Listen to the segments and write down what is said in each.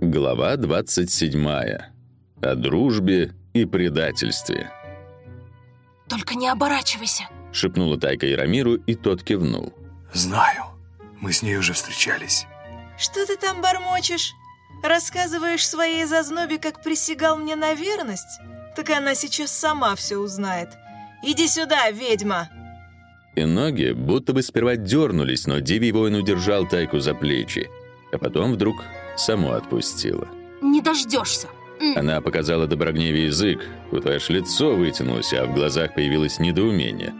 Глава 27. О дружбе и предательстве. Только не оборачивайся. Шепнула Тайка Яромиру, и тот кивнул. Знаю. Мы с ней уже встречались. Что ты там бормочешь? Рассказываешь своей зазнобе, как присягал мне на верность? Так она сейчас сама все узнает. Иди сюда, ведьма!» И ноги будто бы сперва дернулись, но Дивий воин удержал Тайку за плечи, а потом вдруг само отпустила. «Не дождешься!» Она показала Доброгневе язык, вот аж лицо вытянулось, а в глазах появилось недоумение.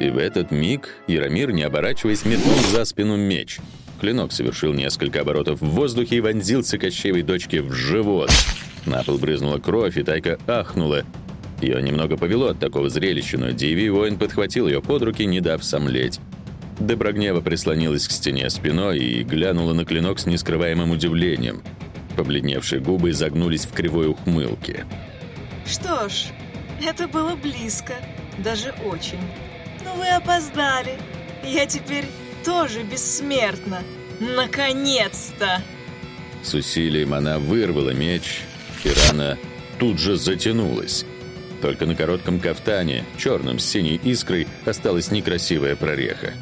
И в этот миг Яромир, не оборачиваясь, метнул за спину меч. Клинок совершил несколько оборотов в воздухе и вонзился Кощеевой дочке в живот. На пол брызнула кровь, и Тайка ахнула. Ее немного повело от такого зрелища, но Диви воин подхватил ее под руки, не дав сомлеть. Доброгнева прислонилась к стене спиной и глянула на клинок с нескрываемым удивлением. Побледневшие губы загнулись в кривой ухмылке. «Что ж, это было близко, даже очень. Но вы опоздали. Я теперь тоже бессмертна. Наконец-то!» С усилием она вырвала меч, и рана тут же затянулась. Только на коротком кафтане, черном с синей искрой, осталась некрасивая прореха.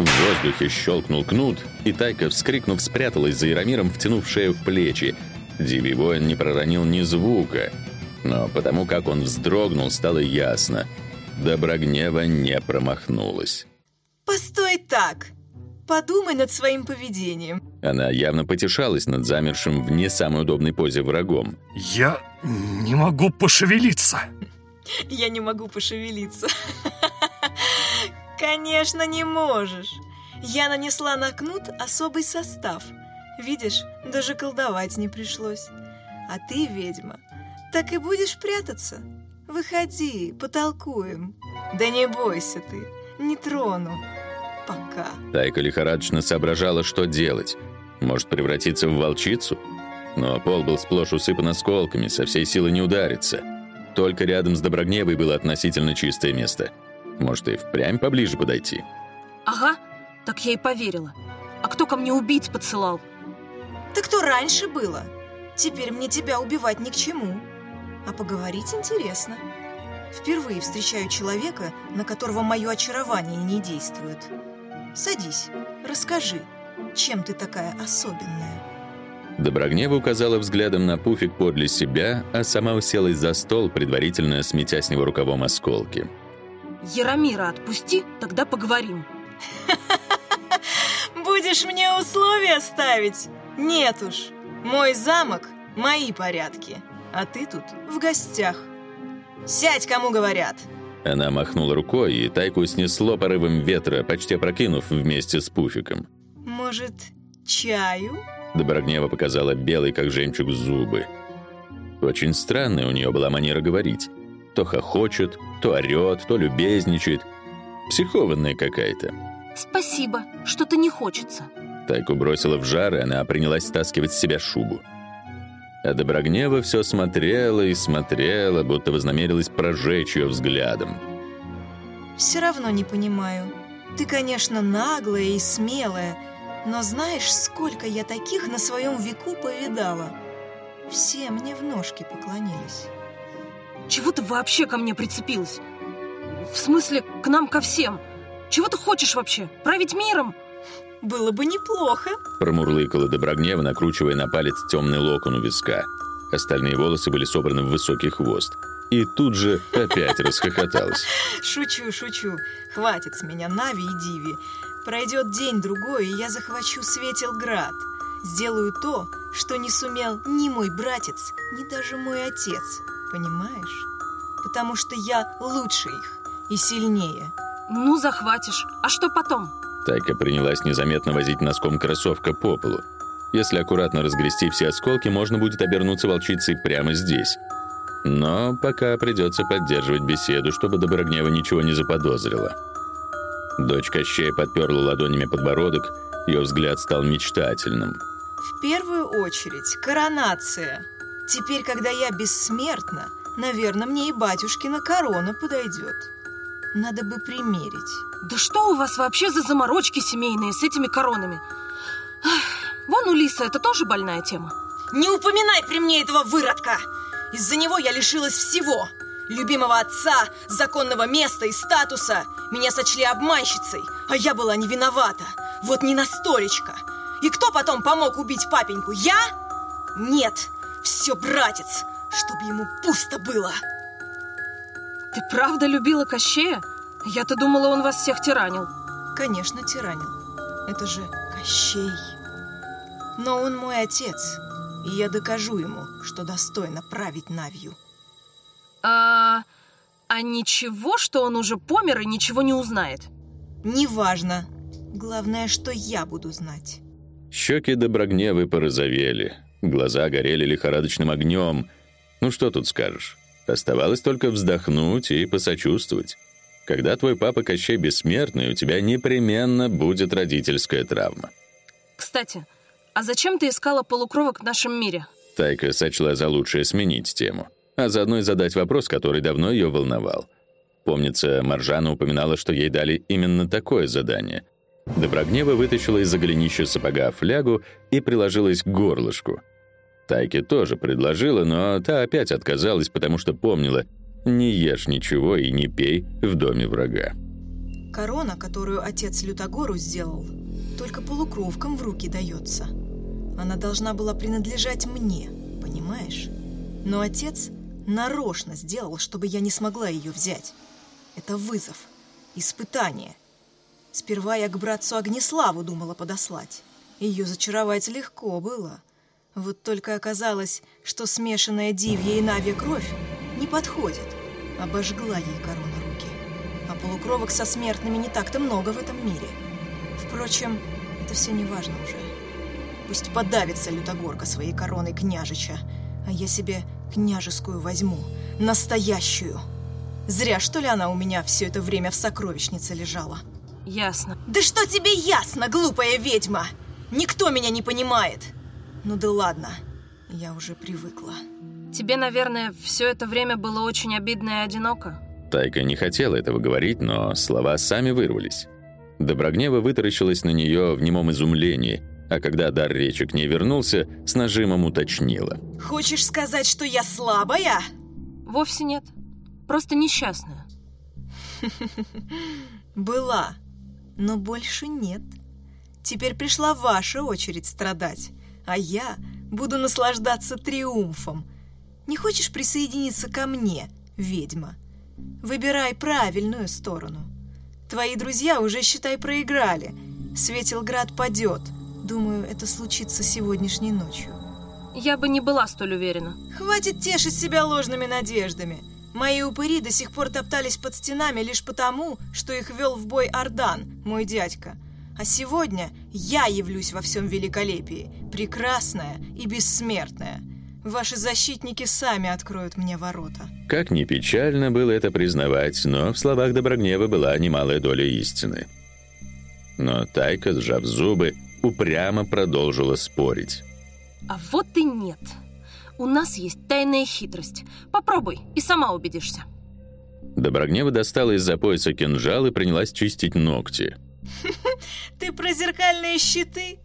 В воздухе щелкнул кнут, и Тайка, вскрикнув, спряталась за Яромиром, втянув шею в плечи. Дивий воин не проронил ни звука. Но потому как он вздрогнул, стало ясно. Доброгнева не промахнулась. «Постой так! Подумай над своим поведением!» Она явно потешалась над замершим в не самой удобной позе врагом. Я не могу пошевелиться. Я не могу пошевелиться. Конечно, не можешь. Я нанесла на кнут особый состав. Видишь, даже колдовать не пришлось. А ты, ведьма, так и будешь прятаться. Выходи, потолкуем. Да не бойся ты, не трону. Пока. Тайка лихорадочно соображала, что делать. Может, превратиться в волчицу? Но пол был сплошь усыпан осколками, со всей силы не ударится. Только рядом с Доброгневой было относительно чистое место. Может, и впрямь поближе подойти? Ага, так я и поверила. А кто ко мне убийц подсылал? Так кто раньше было? Теперь мне тебя убивать ни к чему. А поговорить интересно. Впервые встречаю человека, на которого мое очарование не действует. Садись, расскажи, чем ты такая особенная? Доброгнева указала взглядом на пуфик подле себя, а сама уселась за стол, предварительно сметя с него рукавом осколки. Яромира отпусти, тогда поговорим. Будешь мне условия ставить? Нет уж. Мой замок — мои порядки. А ты тут в гостях. Сядь, кому говорят. Она махнула рукой, и Тайку снесло порывом ветра, почти опрокинув вместе с пуфиком. Может, чаю? Доброгнева показала белый, как жемчуг, зубы. Очень странная у нее была манера говорить. То хохочет, то орет, то любезничает. Психованная какая-то. Спасибо, что-то не хочется. Тайку бросила в жар, и она принялась стаскивать с себя шубу. А Доброгнева все смотрела и смотрела, будто вознамерилась прожечь ее взглядом. Все равно не понимаю. Ты, конечно, наглая и смелая, но знаешь, сколько я таких на своем веку повидала? Все мне в ножки поклонились. Чего ты вообще ко мне прицепилась? В смысле, к нам ко всем? Чего ты хочешь вообще? Править миром? Было бы неплохо. Промурлыкала Доброгнева, накручивая на палец темный локон у виска. Остальные волосы были собраны в высокий хвост. И тут же опять расхохоталась. Шучу, шучу. Хватит с меня Нави и Диви. Пройдет день-другой, и я захвачу Светелград. Сделаю то, что не сумел ни мой братец, ни даже мой отец. Понимаешь? Потому что я лучше их и сильнее. Ну, захватишь. А что потом? Тайка принялась незаметно возить носком кроссовка по полу. Если аккуратно разгрести все осколки, можно будет обернуться волчицей прямо здесь. Но пока придется поддерживать беседу, чтобы Доброгнева ничего не заподозрила. Дочь Кощея подперла ладонями подбородок, ее взгляд стал мечтательным. В первую очередь, коронация. Теперь, когда я бессмертна, наверное, мне и батюшкина корона подойдет. Надо бы примерить. Да что у вас вообще за заморочки семейные с этими коронами? Ах, Вон у Лисы это тоже больная тема. Не упоминай при мне этого выродка! Из-за него я лишилась всего. Любимого отца, законного места и статуса. Меня сочли обманщицей, а я была не виновата. Вот не на столечко. И кто потом помог убить папеньку? Я? Нет, все братец, чтобы ему пусто было. Ты правда любила Кощея? Я-то думала, он вас всех тиранил. Конечно, тиранил. Это же Кощей. Но он мой отец, и я докажу ему, что достойно править Навью. А, а ничего, что он уже помер и ничего не узнает? Неважно. Главное, что я буду знать. Щеки Доброгневы порозовели, глаза горели лихорадочным огнем. Ну что тут скажешь? Оставалось только вздохнуть и посочувствовать. Когда твой папа Кощей бессмертный, у тебя непременно будет родительская травма. Кстати, а зачем ты искала полукровок в нашем мире? Тайка сочла за лучшее сменить тему, а заодно и задать вопрос, который давно ее волновал. Помнится, Маржана упоминала, что ей дали именно такое задание. Доброгнева вытащила из-за голенища сапога флягу и приложилась к горлышку. Тайке тоже предложила, но та опять отказалась, потому что помнила — не ешь ничего и не пей в доме врага. Корона, которую отец Лютогору сделал, только полукровкам в руки дается. Она должна была принадлежать мне, понимаешь? Но отец нарочно сделал, чтобы я не смогла ее взять. Это вызов, испытание. Сперва я к братцу Огнеславу думала подослать. Ее зачаровать легко было. Вот только оказалось, что смешанная дивья и навья кровь не подходит. Обожгла ей корона руки. А полукровок со смертными не так-то много в этом мире. Впрочем, это все не важно уже. Пусть подавится Лютогорка своей короной княжича, а я себе княжескую возьму, настоящую. Зря, что ли, она у меня все это время в сокровищнице лежала. Ясно. Да что тебе ясно, глупая ведьма? Никто меня не понимает. Ну да ладно, я уже привыкла. Тебе, наверное, все это время было очень обидно и одиноко? Тайка не хотела этого говорить, но слова сами вырвались. Доброгнева вытаращилась на нее в немом изумлении, а когда дар речи к ней вернулся, с нажимом уточнила. «Хочешь сказать, что я слабая?» «Вовсе нет. Просто несчастная». «Была, но больше нет. Теперь пришла ваша очередь страдать, а я буду наслаждаться триумфом, не хочешь присоединиться ко мне, ведьма? Выбирай правильную сторону. Твои друзья уже, считай, проиграли. Светилград падет. Думаю, это случится сегодняшней ночью. Я бы не была столь уверена. Хватит тешить себя ложными надеждами. Мои упыри до сих пор топтались под стенами лишь потому, что их вел в бой Ардан, мой дядька. А сегодня я явлюсь во всем великолепии, прекрасная и бессмертная. Ваши защитники сами откроют мне ворота. Как ни печально было это признавать, но в словах Доброгнева была немалая доля истины. Но Тайка, сжав зубы, упрямо продолжила спорить. А вот и нет. У нас есть тайная хитрость. Попробуй, и сама убедишься. Доброгнева достала из-за пояса кинжал и принялась чистить ногти. Ты про зеркальные щиты?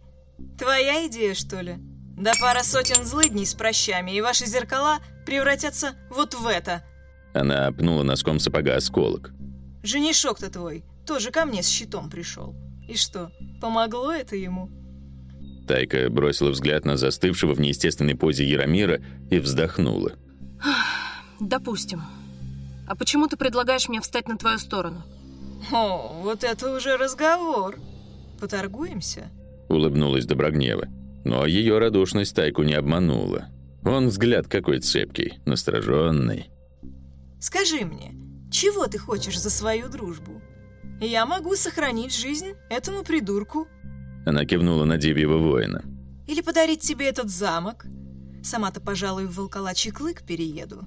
Твоя идея, что ли? Да пара сотен злыдней с прощами, и ваши зеркала превратятся вот в это. Она пнула носком сапога осколок. Женишок-то твой тоже ко мне с щитом пришел. И что, помогло это ему? Тайка бросила взгляд на застывшего в неестественной позе Яромира и вздохнула. Допустим. А почему ты предлагаешь мне встать на твою сторону? О, вот это уже разговор. Поторгуемся? Улыбнулась Доброгнева. Но ее радушность Тайку не обманула. Он взгляд какой цепкий, настороженный. «Скажи мне, чего ты хочешь за свою дружбу? Я могу сохранить жизнь этому придурку». Она кивнула на Дивьего воина. «Или подарить тебе этот замок. Сама-то, пожалуй, в Волколачий клык перееду.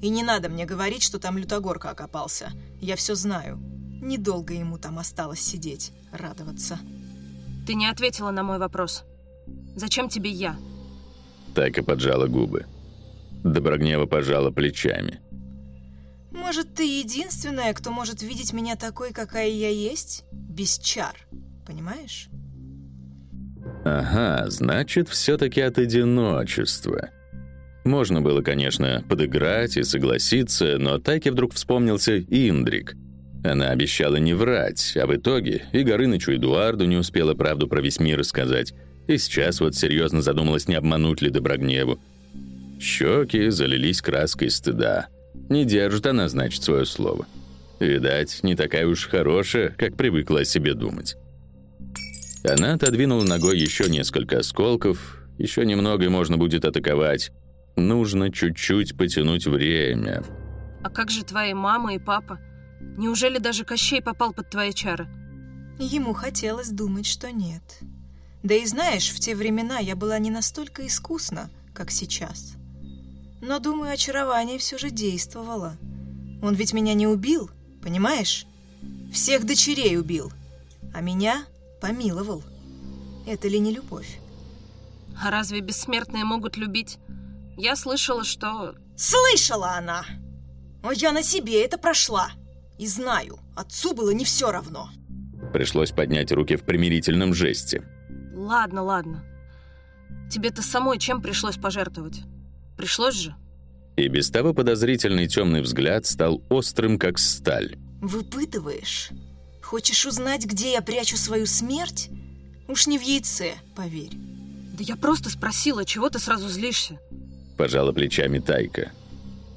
И не надо мне говорить, что там Лютогорка окопался. Я все знаю. Недолго ему там осталось сидеть, радоваться». Ты не ответила на мой вопрос. Зачем тебе я?» Так и поджала губы. Доброгнева пожала плечами. «Может, ты единственная, кто может видеть меня такой, какая я есть? Без чар, понимаешь?» Ага, значит, все-таки от одиночества. Можно было, конечно, подыграть и согласиться, но Тайке вдруг вспомнился Индрик. Она обещала не врать, а в итоге и Горынычу Эдуарду не успела правду про весь мир рассказать, и сейчас вот серьезно задумалась, не обмануть ли Доброгневу. Щеки залились краской стыда. Не держит она, значит, свое слово. Видать, не такая уж хорошая, как привыкла о себе думать. Она отодвинула ногой еще несколько осколков. Еще немного и можно будет атаковать. Нужно чуть-чуть потянуть время. А как же твои мама и папа? Неужели даже Кощей попал под твои чары? Ему хотелось думать, что нет. Да и знаешь, в те времена я была не настолько искусна, как сейчас. Но, думаю, очарование все же действовало. Он ведь меня не убил, понимаешь? Всех дочерей убил, а меня помиловал. Это ли не любовь? А разве бессмертные могут любить? Я слышала, что... Слышала она! Но я на себе это прошла. И знаю, отцу было не все равно. Пришлось поднять руки в примирительном жесте. Ладно, ладно. Тебе-то самой чем пришлось пожертвовать? Пришлось же? И без того подозрительный темный взгляд стал острым, как сталь. Выпытываешь? Хочешь узнать, где я прячу свою смерть? Уж не в яйце, поверь. Да я просто спросила, чего ты сразу злишься? Пожала плечами Тайка.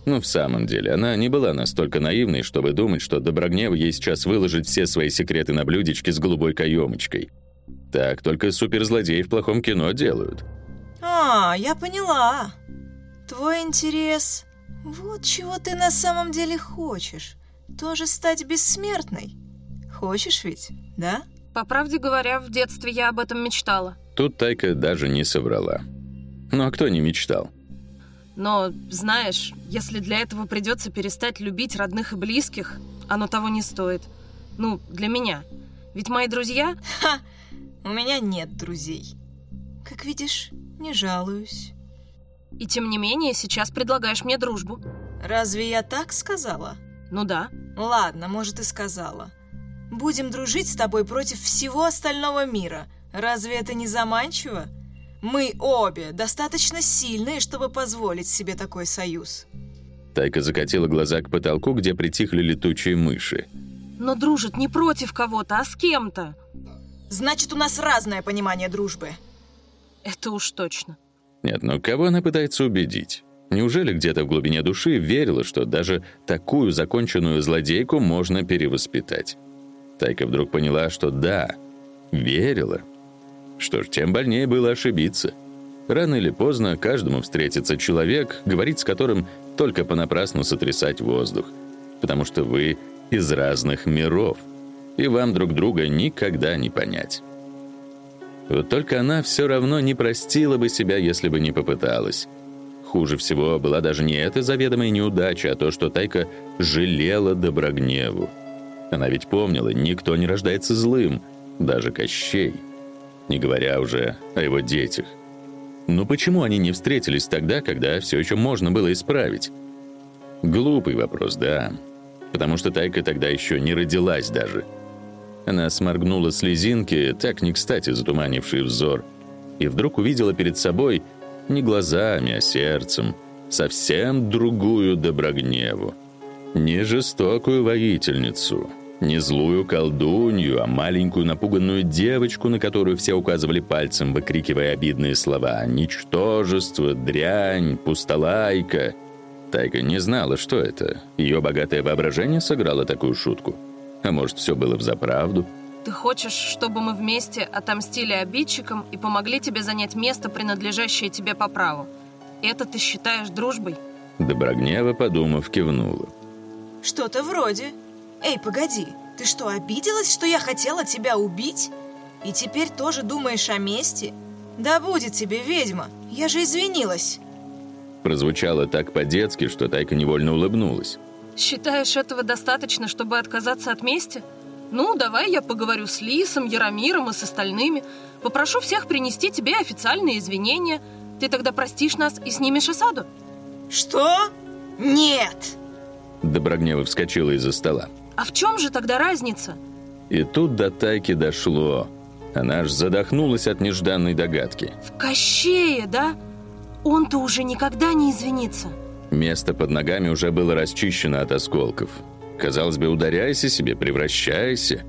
Ну, в самом деле, она не была настолько наивной, чтобы думать, что Доброгнев ей сейчас выложит все свои секреты на блюдечке с голубой каемочкой. Так только суперзлодеи в плохом кино делают. А, я поняла. Твой интерес... Вот чего ты на самом деле хочешь. Тоже стать бессмертной. Хочешь ведь, да? По правде говоря, в детстве я об этом мечтала. Тут Тайка даже не соврала. Ну а кто не мечтал? Но, знаешь, если для этого придется перестать любить родных и близких, оно того не стоит. Ну, для меня. Ведь мои друзья... Ха! У меня нет друзей. Как видишь, не жалуюсь. И тем не менее, сейчас предлагаешь мне дружбу. Разве я так сказала? Ну да. Ладно, может и сказала. Будем дружить с тобой против всего остального мира. Разве это не заманчиво? Мы обе достаточно сильные, чтобы позволить себе такой союз. Тайка закатила глаза к потолку, где притихли летучие мыши. Но дружит не против кого-то, а с кем-то. Значит, у нас разное понимание дружбы. Это уж точно. Нет, но кого она пытается убедить? Неужели где-то в глубине души верила, что даже такую законченную злодейку можно перевоспитать? Тайка вдруг поняла, что да, верила. Что ж, тем больнее было ошибиться. Рано или поздно каждому встретится человек, говорить с которым только понапрасну сотрясать воздух. Потому что вы из разных миров, и вам друг друга никогда не понять. Вот только она все равно не простила бы себя, если бы не попыталась. Хуже всего была даже не эта заведомая неудача, а то, что Тайка жалела Доброгневу. Она ведь помнила, никто не рождается злым, даже Кощей не говоря уже о его детях. Но почему они не встретились тогда, когда все еще можно было исправить? Глупый вопрос, да. Потому что Тайка тогда еще не родилась даже. Она сморгнула слезинки, так не кстати затуманивший взор, и вдруг увидела перед собой не глазами, а сердцем совсем другую Доброгневу. Не жестокую воительницу, не злую колдунью, а маленькую напуганную девочку, на которую все указывали пальцем, выкрикивая обидные слова. «Ничтожество! Дрянь! Пустолайка!» Тайка не знала, что это. Ее богатое воображение сыграло такую шутку. А может, все было взаправду? Ты хочешь, чтобы мы вместе отомстили обидчикам и помогли тебе занять место, принадлежащее тебе по праву? Это ты считаешь дружбой? Доброгнева, подумав, кивнула. Что-то вроде. Эй, погоди, ты что, обиделась, что я хотела тебя убить? И теперь тоже думаешь о мести? Да будет тебе, ведьма, я же извинилась. Прозвучало так по-детски, что Тайка невольно улыбнулась. Считаешь, этого достаточно, чтобы отказаться от мести? Ну, давай я поговорю с Лисом, Яромиром и с остальными. Попрошу всех принести тебе официальные извинения. Ты тогда простишь нас и снимешь осаду? Что? Нет! Доброгнева вскочила из-за стола. А в чем же тогда разница? И тут до Тайки дошло. Она аж задохнулась от нежданной догадки. В Кощее, да? Он-то уже никогда не извинится. Место под ногами уже было расчищено от осколков. Казалось бы, ударяйся себе, превращайся.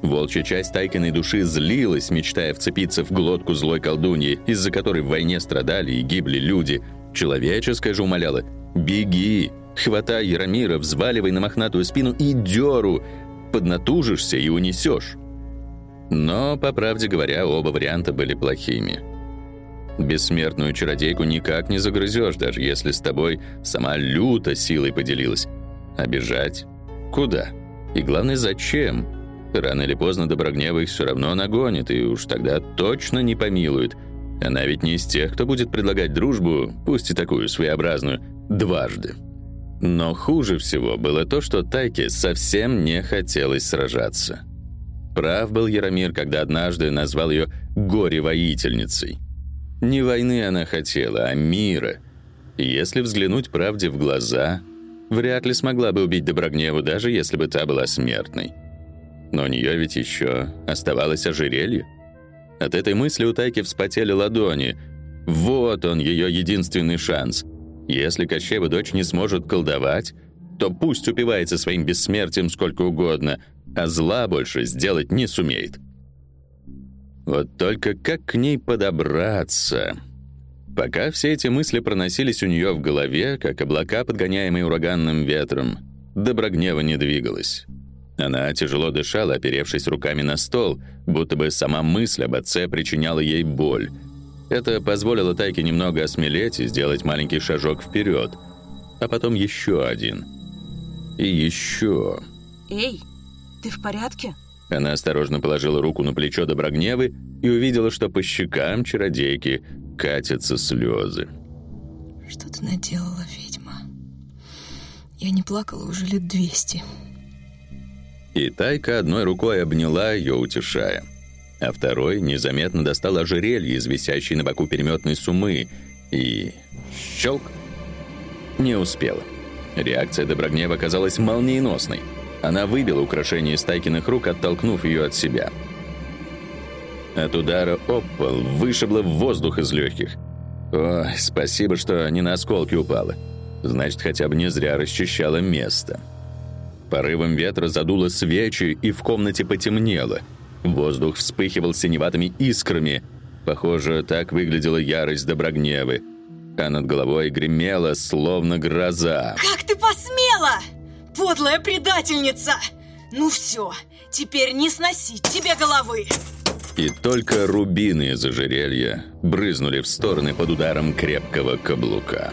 Волчья часть Тайкиной души злилась, мечтая вцепиться в глотку злой колдуньи, из-за которой в войне страдали и гибли люди. Человеческая же умоляла «Беги! Хватай Яромира, взваливай на мохнатую спину и дёру! Поднатужишься и унесешь!» Но, по правде говоря, оба варианта были плохими. Бессмертную чародейку никак не загрызешь, даже если с тобой сама люто силой поделилась. Бежать? Куда? И главное, зачем? Рано или поздно Доброгнева их все равно нагонит, и уж тогда точно не помилует. Она ведь не из тех, кто будет предлагать дружбу, пусть и такую своеобразную, дважды. Но хуже всего было то, что Тайке совсем не хотелось сражаться. Прав был Яромир, когда однажды назвал ее «горе-воительницей». Не войны она хотела, а мира. И если взглянуть правде в глаза, вряд ли смогла бы убить Доброгневу, даже если бы та была смертной. Но у нее ведь еще оставалось ожерелье. От этой мысли у Тайки вспотели ладони. Вот он, ее единственный шанс. Если Кощеева дочь не сможет колдовать, то пусть упивается своим бессмертием сколько угодно, а зла больше сделать не сумеет. Вот только как к ней подобраться? Пока все эти мысли проносились у нее в голове, как облака, подгоняемые ураганным ветром, Доброгнева не двигалась. Она тяжело дышала, оперевшись руками на стол, будто бы сама мысль об отце причиняла ей боль. Это позволило Тайке немного осмелеть и сделать маленький шажок вперед, а потом еще один. И еще. Эй, ты в порядке? Она осторожно положила руку на плечо Доброгневы и увидела, что по щекам чародейки катятся слезы. Что ты наделала, ведьма? Я не плакала уже лет двести. И Тайка одной рукой обняла ее, утешая. А второй незаметно достал ожерелье из висящей на боку переметной сумы и... щелк! Не успела. Реакция Доброгнева оказалась молниеносной — она выбила украшение из Тайкиных рук, оттолкнув ее от себя. От удара об пол вышибло воздух из легких. Ой, спасибо, что не на осколки упала. Значит, хотя бы не зря расчищала место. Порывом ветра задуло свечи, и в комнате потемнело. Воздух вспыхивал синеватыми искрами. Похоже, так выглядела ярость Доброгневы. А над головой гремела, словно гроза. «Как ты посмела!» Подлая предательница! Ну все, теперь не сносить тебе головы!» И только рубины из ожерелья брызнули в стороны под ударом крепкого каблука.